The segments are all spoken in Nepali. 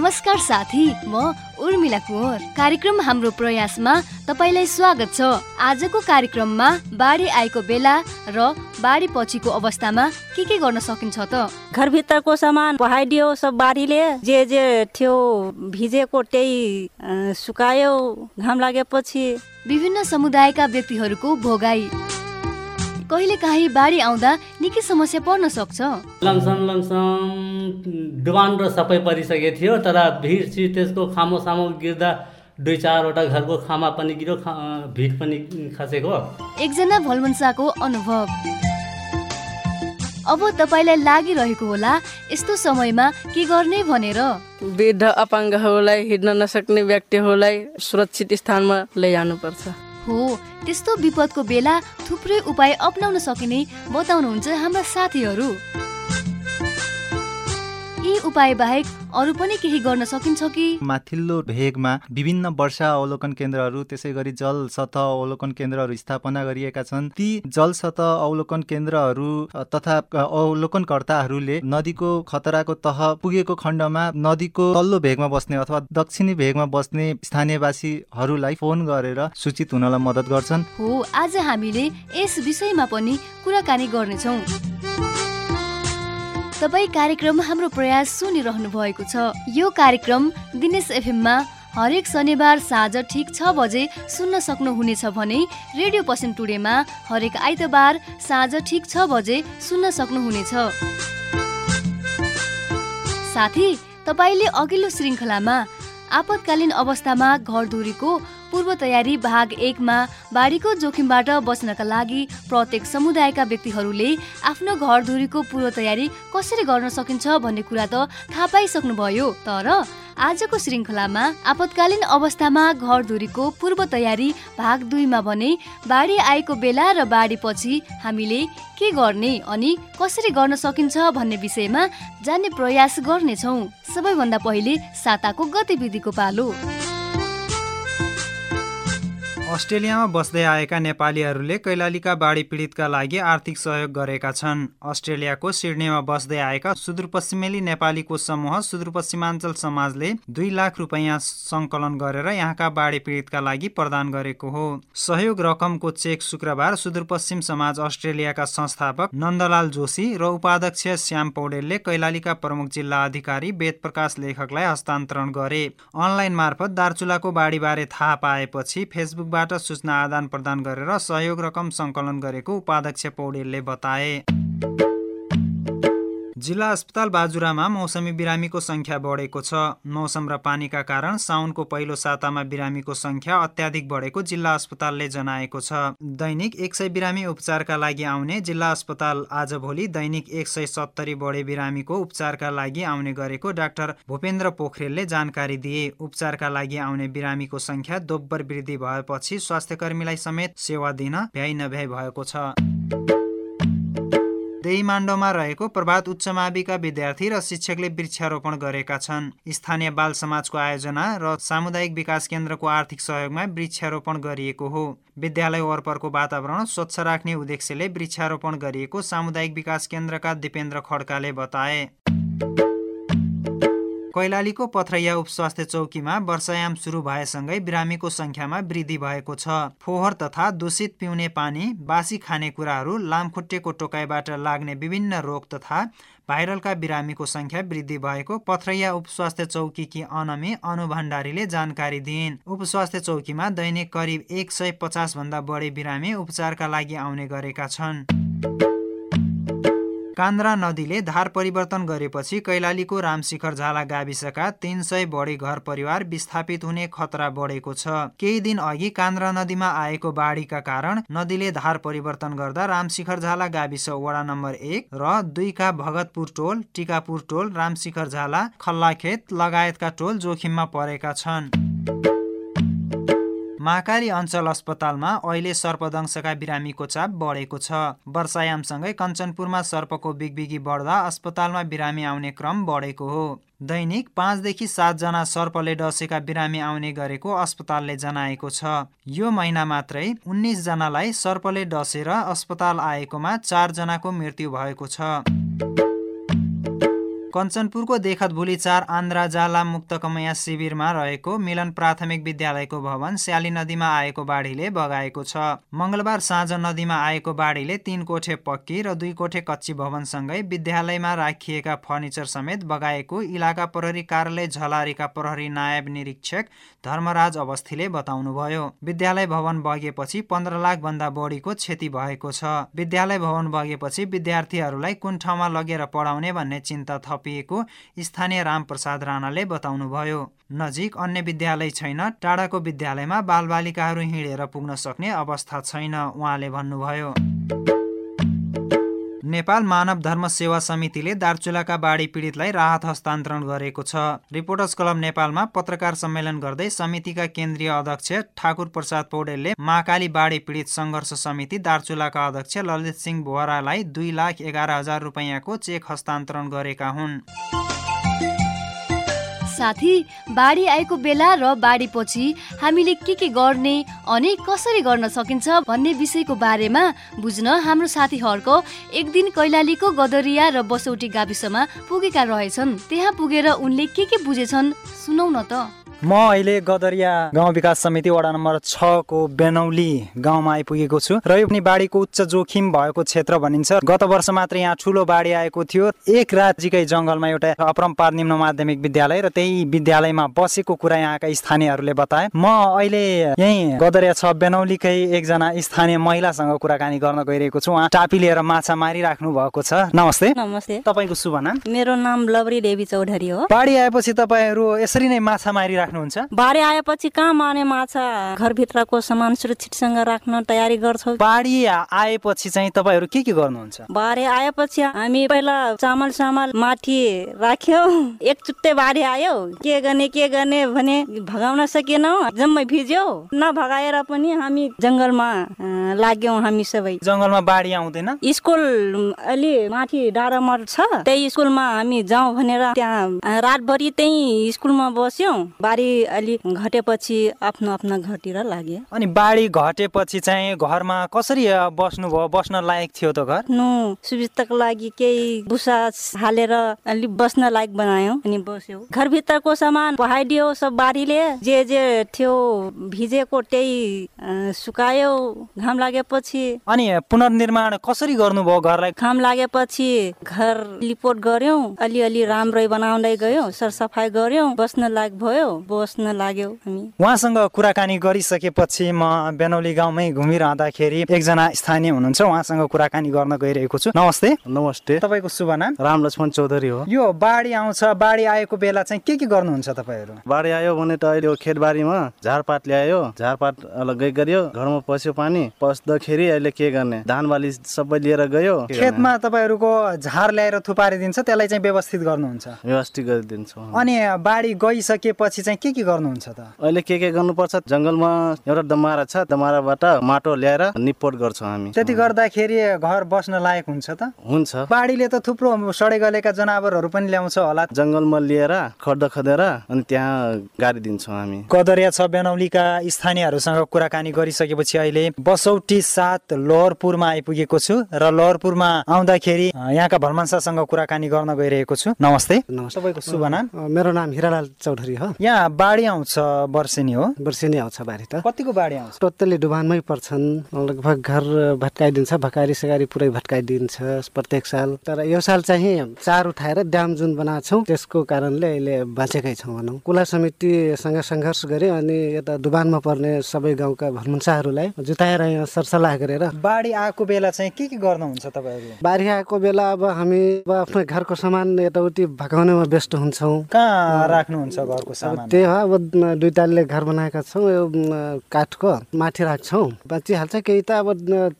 नमस्कार साथी म उर्मिला कुँवर। कार्यक्रम हाम्रो प्रयासमा तपाईँलाई स्वागत छ। आजको कार्यक्रममा बाढी आएको बेला र बाढी पछिको अवस्थामा के के गर्न सकिन्छ त? घरभित्रको सामान बहाइदियो सब बारीले जे जे थियो भिजेको त्यही सुकायो घाम लागेपछि। विभिन्न समुदायका व्यक्तिहरूको भोगाई। कहिलेकाहीँ बाढी आउँदा निकै समस्या पर्न सक्छ। लमसम लमसम डुबान र सबै परिसकेको थियो तर भिड चाहिँ त्यसको खामो सामो गिर्दा दुई चारवटा घरको खामा पनि गिर्यो खा भिड पनि खसेको। एकजना भलमन्साको अनुभव। अब तपाईँलाई लागिरहेको होला यस्तो समयमा के गर्ने भनेर? वृद्ध अपाङ्गहरूलाई हिँड्न नसक्ने व्यक्तिहरूलाई सुरक्षित स्थानमा लैजानुपर्छ। हो त्यस्तो विपदको बेला थुप्रै उपाय अप्नाउन सकिने बताउनुहुन्छ हाम्रा साथीहरू। यी उपाय बाहेक अरू पनि केही गर्न सकिन्छ कि? माथिल्लो भेगमा विभिन्न वर्षा अवलोकन केन्द्रहरू त्यसै गरी जल सतह अवलोकन केन्द्रहरू स्थापना गरिएका छन्। ती जल सतह अवलोकन केन्द्रहरू तथा अवलोकनकर्ताहरूले नदीको खतराको तह पुगेको खण्डमा नदीको तल्लो भेगमा बस्ने अथवा दक्षिणी भेगमा बस्ने स्थानीयवासीहरूलाई फोन गरेर सूचित हुनलाई मद्दत गर्छन्। हो आज हामीले यस विषयमा पनि कुराकानी गर्नेछौँ। तपाईँ कार्यक्रम हाम्रो प्रयास सुनिरहनु भएको छ। यो कार्यक्रम दिनेश एफएममा हरेक शनिबार साँझ ठिक छ बजे सुन्न सक्नुहुनेछ भने रेडियो पश्चिम टुडेमा हरेक आइतबार साँझ ठिक छ बजे सुन्न सक्नुहुनेछ। साथी तपाईँले अघिल्लो श्रृङ्खलामा आपतकालीन अवस्थामा घरधुरीको पूर्व तयारी भाग एकमा बाढीको जोखिमबाट बच्नका लागि प्रत्येक समुदायका व्यक्तिहरूले आफ्नो घरधुरीको पूर्व तयारी कसरी गर्न सकिन्छ भन्ने कुरा त थाहा पाइसक्नुभयो। तर आजको श्रृङ्खलामा आपतकालीन अवस्थामा घरधुरीको पूर्व तयारी भाग दुईमा भने बाढी आएको बेला र बाढीपछि हामीले के गर्ने अनि कसरी गर्न सकिन्छ भन्ने विषयमा जान्ने प्रयास गर्नेछौँ। सबैभन्दा पहिले साताको गतिविधिको पालो। अस्ट्रेलियामा बस्दै आएका नेपालीहरूले कैलालीका बाढी पीडितका लागि आर्थिक सहयोग गरेका छन्। अस्ट्रेलियाको सिडनीमा बस्दै आएका सुदूरपश्चिमेली नेपालीको समूह सुदूरपश्चिमाञ्चल समाजले दुई लाख रुपियाँ सङ्कलन गरेर यहाँका बाढी पीडितका लागि प्रदान गरेको हो। सहयोग रकमको चेक शुक्रबार सुदूरपश्चिम समाज अस्ट्रेलियाका संस्थापक नन्दलाल जोशी र उपाध्यक्ष श्याम पौडेलले कैलालीका प्रमुख जिल्ला अधिकारी वेद प्रकाश लेखकलाई हस्तान्तरण गरे। अनलाइन मार्फत दार्चुलाको बाढीबारे थाहा पाएपछि फेसबुकबाट बाट सूचना आदान प्रदान गरेर सहयोग रकम सङ्कलन गरेको उपाध्यक्ष पौडेलले बताए। जिल्ला अस्पताल बाजुरामा मौसमी बिरामीको सङ्ख्या बढेको छ। मौसम र पानीका कारण साउनको पहिलो सातामा बिरामीको सङ्ख्या अत्याधिक बढेको जिल्ला अस्पतालले जनाएको छ। दैनिक एक सय बिरामी उपचारका लागि आउने जिल्ला अस्पताल आजभोलि दैनिक एक सय सत्तरी बढे बिरामीको उपचारका लागि आउने गरेको डाक्टर भूपेन्द्र पोखरेलले जानकारी दिए। उपचारका लागि आउने बिरामीको सङ्ख्या दोब्बर वृद्धि भएपछि स्वास्थ्यकर्मीलाई समेत सेवा दिन भ्याइ नभ्याइ भएको छ। देहीमाण्डोमा रहेको प्रभात उच्च माविका विद्यार्थी र शिक्षकले वृक्षारोपण गरेका छन्। स्थानीय बाल समाजको आयोजना र सामुदायिक विकास केन्द्रको आर्थिक सहयोगमा वृक्षारोपण गरिएको हो। विद्यालय वरपरको वातावरण स्वच्छ राख्ने उद्देश्यले वृक्षारोपण गरिएको सामुदायिक विकास केन्द्रका दिपेन्द्र खड्काले बताए। कैलालीको पथरैया उपस्वास्थ्य चौकीमा वर्षायाम सुरु भएसँगै बिरामीको सङ्ख्यामा वृद्धि भएको छ। फोहोर तथा दूषित पिउने पानी बासी खानेकुराहरू लामखुट्टेको टोकाइबाट लाग्ने विभिन्न रोग तथा भाइरलका बिरामीको सङ्ख्या वृद्धि भएको पथरैया उपस्वास्थ्य चौकीकी अनमी अनु भण्डारीले जानकारी दिइन्। उपस्वास्थ्य चौकीमा दैनिक करिब एक सय पचासभन्दा बढी बिरामी उपचारका लागि आउने गरेका छन्। कान्द्रा नदीले धार परिवर्तन गरेपछि कैलालीको रामशिखर झाला गाविसका तीन सय बढी घर परिवार विस्थापित हुने खतरा बढेको छ। केही दिन अघि कान्द्रा नदीमा आएको बाढीका कारण नदीले धार परिवर्तन गर्दा रामशिखर झाला गाविस वडा नम्बर एक र दुईका भगतपुर टोल टिकापुर टोल रामशिखर झाला खल्लाखेत लगायतका टोल जोखिममा परेका छन्। महाकाली अञ्चल अस्पतालमा अहिले सर्पदंशका बिरामीको चाप बढेको छ। वर्षायामसँगै कञ्चनपुरमा सर्पको बिगबिगी बढ्दा अस्पतालमा बिरामी आउने क्रम बढेको हो। दैनिक पाँचदेखि सातजना सर्पले डसेका बिरामी आउने गरेको अस्पतालले जनाएको छ। यो महिना मात्रै उन्नाइसजनालाई सर्पले डसेर अस्पताल आएकोमा चारजनाको मृत्यु भएको छ। कञ्चनपुरको देखत भोलि चार आन्द्रा जाला मुक्त कमैया शिविरमा रहेको मिलन प्राथमिक विद्यालयको भवन स्याली नदीमा आएको बाढीले बगाएको छ। मंगलबार साँझ नदीमा आएको बाढीले तीन कोठे पक्की र दुई कोठे कच्ची भवनसँगै विद्यालयमा राखिएका फर्निचर समेत बगाएको इलाका प्रहरी कार्यालय झलारीका प्रहरी नायब निरीक्षक धर्मराज अवस्थीले बताउनुभयो। विद्यालय भवन बगेपछि पन्ध्र लाख भन्दा बढीको क्षति भएको छ। विद्यालय भवन बगेपछि विद्यार्थीहरूलाई कुन ठाउँमा लगेर पढाउने भन्ने चिन्ता थपिएको स्थानीय रामप्रसाद राणाले बताउनुभयो। नजिक अन्य विद्यालय छैन टाढाको विद्यालयमा बालबालिकाहरू हिँडेर पुग्न सक्ने अवस्था छैन उहाँले भन्नुभयो। नेपाल मानव धर्म सेवा समितिले दार्चुलाका बाढी पीडितलाई राहत हस्तान्तरण गरेको छ। रिपोर्टर्स क्लब नेपालमा पत्रकार सम्मेलन गर्दै समितिका केन्द्रीय अध्यक्ष ठाकुर प्रसाद पौडेलले महाकाली बाढी पीडित सङ्घर्ष समिति दार्चुलाका अध्यक्ष ललित सिंह बोहरालाई दुई लाख एघार हजार रुपियाँको चेक हस्तान्तरण गरेका हुन्। साथी बाढी आएको बेला र बाढीपछि हामीले के के गर्ने अनि कसरी गर्न सकिन्छ भन्ने विषयको बारेमा बुझ्न हाम्रो साथीहरको एक दिन कैलालीको गदरिया र बसौटी गाविसमा पुगेका रहेछन्। त्यहाँ पुगेर उनले के के बुझेछन् सुनौ न त। म अहिले गदरिया गाउँ विकास समिति वडा नम्बर छको बेनौली गाउँमा आइपुगेको छु र यो पनि बाढीको उच्च जोखिम भएको क्षेत्र भनिन्छ। गत वर्ष मात्र यहाँ ठुलो बाढी आएको थियो। एक रातजीकै जङ्गलमा एउटा अपरम्पार निम्न माध्यमिक विद्यालय र त्यही विद्यालयमा बसेको कुरा यहाँका स्थानीयहरूले बताए। म अहिले यही गदरिया छ बेनौलीकै एकजना स्थानीय महिलासँग कुराकानी गर्न गइरहेको छु। उहाँ टापी लिएर माछा मारिराख्नु भएको छ। नमस्ते। नमस्ते। तपाईँको शुभ नाम? मेरो नाम लवरी देवी चौधरी हो। बाढी आएपछि तपाईँहरू यसरी नै माछा मारिराख्नुहुन्छ बाढी आएपछि कहाँ मार्ने माछा? घरभित्रको सामान सुरक्षितसँग राख्न तयारी गर्छौँ। बाढी आएपछि चाहिँ तपाईँहरू के के गर्नुहुन्छ? बाढी आएपछि हामी पहिला चामल सामल माथि राख्यो। एकचुट्टै बाढी आयो। के गर्ने के गर्ने भने भगाउन सकेनौ जम्मै भिज्यो। नभगाएर पनि हामी जङ्गलमा लाग्यौँ हामी सबै। जङ्गलमा बाढी आउँदैन? स्कुल अलि माथि डाँडामा छ। त्यही स्कुलमा हामी जाउँ भनेर त्यहाँ रातभरि त्यही स्कुलमा बस्यौँ। बाढी अलि घटेपछि आफ्नो आफ्नो घरतिर लाग्यो। अनि बाढी घटेपछि चाहिँ घरमा कसरी अ, बस्नुभयो? बस्न लायक थियो त घर? नु सुविस्ताको लागि केही भुसा हालेर अलि बस्न लायक बनायौँ अनि बस्यौँ। घरभित्रको सामान बहाइदियो सब बाढीले जे जे थियो भिजेको त्यही सुकायो। घाम लागेपछि अनि पुनर्निर्माण कसरी गर्नुभयो घरलाई? घाम लागेपछि घर लिपोट गऱ्यौँ। अलिअलि राम्रै बनाउँदै गयौँ सरसफाइ गऱ्यौँ बस्न लायक भयो। बस्न लाग्यो हामी। उहाँसँग कुराकानी गरिसकेपछि म बेनौली गाउँमै घुमिरहँदाखेरि एकजना स्थानीय हुनुहुन्छ उहाँसँग कुराकानी गर्न गइरहेको छु। नमस्ते। नमस्ते। तपाईँको शुभ नाम? राम लक्ष्मण चौधरी हो। यो बाढी आउँछ बाढी आएको बेला चाहिँ के के गर्नुहुन्छ तपाईँहरू? बाढी आयो भने त अहिले खेतबारीमा झारपात ल्यायो झारपात अलग्गै गरियो घरमा पस्यो पानी पस्दाखेरि अहिले के गर्ने? धान बाली सबै लिएर गयो? खेतमा तपाईँहरूको झार ल्याएर थुपारिदिन्छ त्यसलाई चाहिँ व्यवस्थित गर्नुहुन्छ। व्यवस्थित गरिदिन्छौँ। अनि बाढी गइसकेपछि चाहिँ के के गर्नुहुन्छ त? अहिले के के गर्नुपर्छ? जङ्गलमा एउटा दमारा छ। दमाराबाट माटो ल्याएर निपोट गर्छौँ हामी। त्यति गर्दाखेरि घर बस्न लायक हुन्छ त? हुन्छ। बाढीले त थुप्रो सडे गलेका जनावरहरू पनि ल्याउँछ होला। जङ्गलमा लिएर खड्दा खदेर अनि त्यहाँ गाडिदिन्छौँ हामी। कदरिया छ बेनौलीका स्थानीयहरूसँग कुराकानी गरिसकेपछि अहिले बसौटी सात लोहरपुरमा आइपुगेको छु र लोहरपुरमा आउँदाखेरि यहाँका भलमान्सासँग कुराकानी गर्न गइरहेको छु। नमस्ते। नमस्ते। तपाईँको शुभ नाम? मेरो नाम हिरालाल चौधरी हो। यहाँ बाढी आउँछ वर्षेनी हो? वर्षेनी आउँछ बारी त। कतिको बाढी आउँछ? टोटल्ली डुबानमै पर्छन्। लगभग घर भत्काइदिन्छ भकारी सगारी पुरै भत्काइदिन्छ प्रत्येक साल। तर यो साल चाहिँ चार उठाएर ड्याम जुन बनाएको छौँ त्यसको कारणले अहिले बाँचेकै छौँ भनौँ। कुला समितिसँग सङ्घर्ष गऱ्यो अनि यता डुबानमा पर्ने सबै गाउँका भर्मुन्साहरूलाई जुटाएर यहाँ सरसल्लाह गरेर बाढी आएको बेला चाहिँ के के गर्नुहुन्छ तपाईँहरू? बारी आएको बेला अब हामी अब आफ्नो घरको सामान यताउति भगाउनेमा व्यस्त हुन्छौँ। कहाँ राख्नुहुन्छ घरको सामान? त्यही हो अब दुई तालले घर बनाएका छौँ यो काठको माथि राख्छौँ बाँचिहाल्छ केही त अब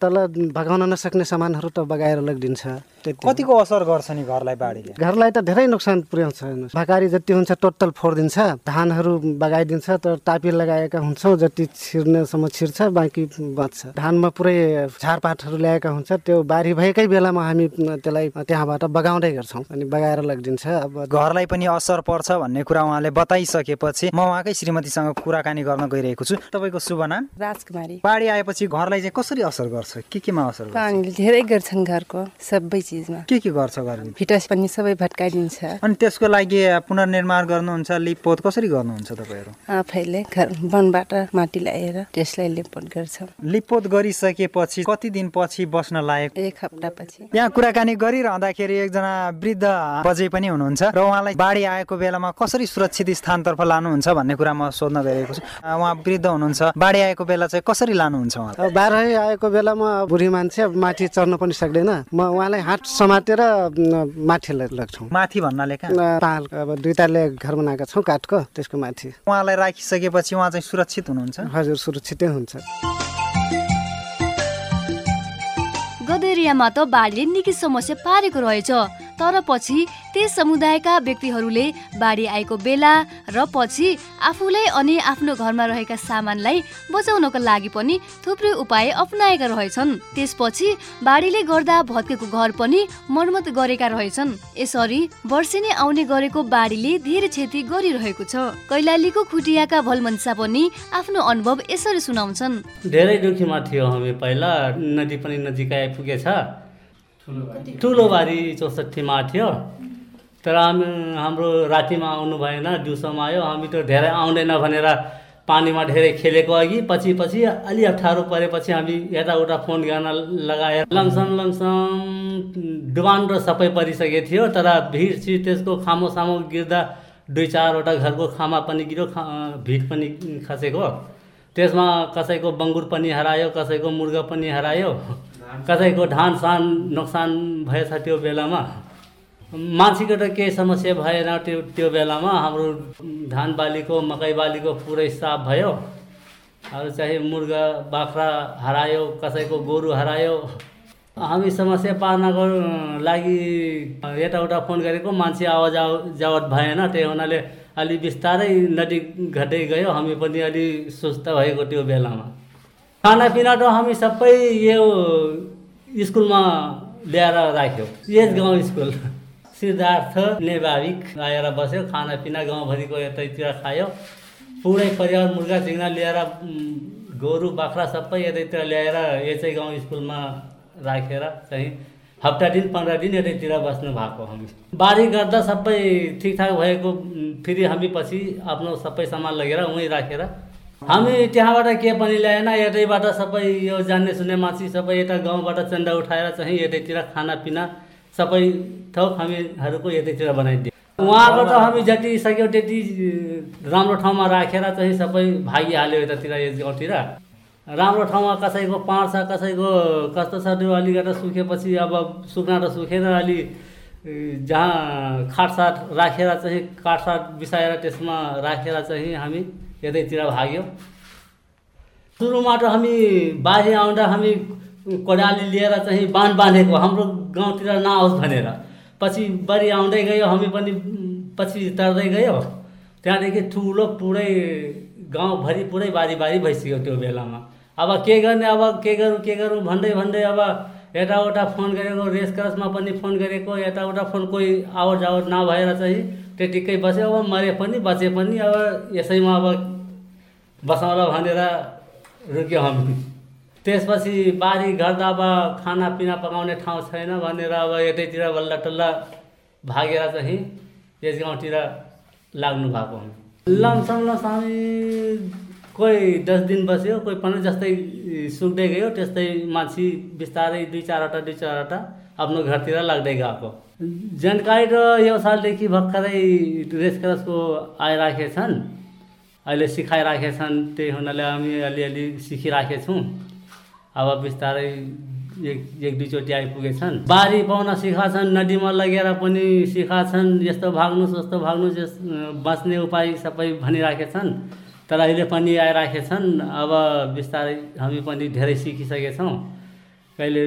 तल भगाउन नसक्ने सामानहरू त बगाएर लगिदिन्छ। कतिको असर गर्छ नि घरलाई बाढीले घरलाई त धेरै नोक्सान पुर्याउँछ। भकारी जति हुन्छ टोटल फोडिदिन्छ धानहरू बगाइदिन्छ तर टापी लगाएका हुन्छौँ जति छिर्नेसम्म छिर्छ बाँकी बच्छ धानमा पुरै झारपातहरू ल्याएका हुन्छ त्यो बारी भएकै बेलामा हामी त्यसलाई त्यहाँबाट बगाउँदै गर्छौँ अनि बगाएर लगिदिन्छ अब घरलाई पनि असर पर्छ भन्ने कुरा उहाँले बताइसके आइसकेपछि म उहाँकै श्रीमतीसँग कुराकानी गर्न गइरहेको छु। तपाईँको शुभ नाम? राजकुमारी। बाढी आएपछि घरलाई चाहिँ कसरी असर गर्छ? के केमा असर गर्छ? पानीले धेरै गर्छन् घरको सबै चिजमा। के के गर्छ घरले भिटस पनि सबै भत्काइदिन्छ अनि त्यसको लागि पुनर्निर्माण गर्नुहुन्छ लिपपोत कसरी गर्नुहुन्छ तपाईँहरू? आफैले घर वनबाट माटी ल्याएर त्यसलाई लेपट गर्छौँ। लिपपोत गरिसकेपछि कति दिनपछि बस्न लायक? एक हप्तापछि। यहाँ कुराकानी गरिरहँदाखेरि एकजना वृद्ध बजै पनि हुनुहुन्छ र उहाँलाई बाढी आएको बेलामा कसरी सुरक्षित स्थानतर्फ लानुहुन्छ भन्ने कुरा म सोध्न गइरहेको छु। उहाँ वृद्ध हुनुहुन्छ। बाढी आएको बेला चाहिँ कसरी लानुहुन्छ उहाँ? बाह्रै आएको बेलामा बुढी मान्छे माथि चढ्न पनि सक्दैन। म उहाँलाई हात समातेर माथि लग्छौँ। माथि भन्नाले अब दुईटाले घर बनाएका छौँ काठको त्यसको माथि। उहाँलाई राखिसकेपछि उहाँ चाहिँ सुरक्षित हुनुहुन्छ? हजुर सुरक्षितै हुन्छ। गदेरियामा त बाढीले निकै समस्या पारेको रहेछ। तर पछि त्यस समुदायका व्यक्तिहरूले बाढी आएको बेला र पछि आफूलाई अनि आफ्नो घरमा रहेका सामानलाई बचाउनको लागि पनि थुप्रै उपाय अप्नाएका रहेछन्। त्यसपछि बाढीले गर्दा भत्केको घर पनि मर्मत गरेका रहेछन्। यसरी वर्षेनी आउने गरेको बाढीले धेरै क्षति गरिरहेको छ। कैलालीको खुटियाका भलमन्सा पनि आफ्नो अनुभव यसरी सुनाउँछन्। धेरै दुखीमा थियो हामी पहिला। नदी पनि नजिकै आइपुगेछ। ठुलो बारी चौसठीमा थियो। तर हामी हाम्रो रातिमा आउनु भएन दिउँसोमा आयो। हामी त धेरै आउँदैन भनेर पानीमा धेरै खेलेको अघि पछि पछि अलि अप्ठ्यारो परेपछि हामी यताउता फोन गर्न लगाएर लमसम लमसम डुबान र सबै परिसकेको थियो। तर भिड सिड त्यसको खामो सामो गिर्दा दुई चारवटा घरको खामा पनि गिर्यो खा भिड पनि खसेको। त्यसमा कसैको बङ्गुर पनि हरायो कसैको मुर्गा पनि हरायो। कसैको धान सान नोक्सान भएछ त्यो बेलामा मान्छेको त केही समस्या भएन त्यो त्यो बेलामा। हाम्रो धान बालीको मकै बालीको पुरै साफ भयो। अरू चाहिँ मुर्गा बाख्रा हरायो कसैको गोरु हरायो। हामी समस्या पार्नको लागि यताउता फोन गरेको मान्छे आवाज आव जावत भएन। त्यही हुनाले अलि बिस्तारै नदी घट्दै गयो। हामी पनि अलि सुस्त भएको त्यो बेलामा। खानापिना त हामी सबै यो स्कुलमा ल्याएर राख्यो। यस गाउँ स्कुल। सिद्धार्थ नेवाविक आएर बस्यो खानापिना गाउँभरिको यतैतिर खायो। पुरै परिवार मुर्गा चिङ्ना ल्याएर गोरु बाख्रा सबै यतैतिर ल्याएर यसै गाउँ स्कुलमा राखेर चाहिँ हप्ता दिन पन्ध्र दिन यतैतिर बस्नु भएको हामी बारी गर्दा सबै ठिकठाक भएको फेरि हामी पछि आफ्नो सबै सामान लगेर उहीँ राखेर हामी त्यहाँबाट के पनि ल्याएन यतैबाट सबै यो जान्ने सुन्ने मान्छे सबै यता गाउँबाट चन्दा उठाएर चाहिँ यतैतिर खानापिना सबै थोक हामीहरूको यतैतिर बनाइदियो। उहाँको त हामी जति सक्यो त्यति राम्रो ठाउँमा राखेर चाहिँ सबै भागिहाल्यो यतातिर यस गाउँतिर राम्रो ठाउँमा कसैको पाँच छ कसैको कस्तो छ त्यो अलिकति सुकेपछि अब सुक्न त सुकेन अलि। जहाँ खाटसाट राखेर चाहिँ काठसाट बिसाएर त्यसमा राखेर चाहिँ हामी यतैतिर भाग्यो। सुरुमा त हामी बाहिर आउँदा हामी कोडाली लिएर चाहिँ बाँध बाँधेको हाम्रो गाउँतिर नआओस् भनेर। पछि बढी आउँदै गयो हामी पनि पछि तर्दै गयो। त्यहाँदेखि ठुलो पुरै गाउँभरि पुरै बारी बारी भइसक्यो त्यो बेलामा। अब के गर्ने अब के गरौँ के गरौँ भन्दै भन्दै अब यताउता फोन गरेको रेस क्रसमा पनि फोन गरेको यताउता फोन कोही आवत जावत नभएर चाहिँ त्यतिकै बस्यो। अब मरे पनि बचे पनि अब यसैमा अब बसाउँला भनेर रुक्यो हामी। त्यसपछि बारी गर्दा अब खानापिना पकाउने ठाउँ छैन भनेर अब यतैतिर बल्ल टल्ल भागेर चाहिँ यस गाउँतिर लाग्नु भएको लमसम हामी कोही दस दिन बस्यो कोही पन्ध्र जस्तै सुक्दै गयो त्यस्तै मान्छे बिस्तारै दुई चारवटा दुई चारवटा आफ्नो घरतिर लाग्दै गएको जानकारी त यो सालदेखि भर्खरै रेस क्रसको आइराखेछन्। अहिले सिकाइराखेछन् त्यही हुनाले हामी अलिअलि सिकिराखेछौँ अब बिस्तारै एक एक दुईचोटि आइपुगेछन्। बारी पाउन सिकाछन् नदीमा लगेर पनि सिकाछन् यस्तो भाग्नुहोस् उस्तो भाग्नुहोस् यस बाँच्ने उपाय सबै भनिराखेछन्। तर अहिले पनि आइराखेछन् अब बिस्तारै हामी पनि धेरै सिकिसकेछौँ कहिले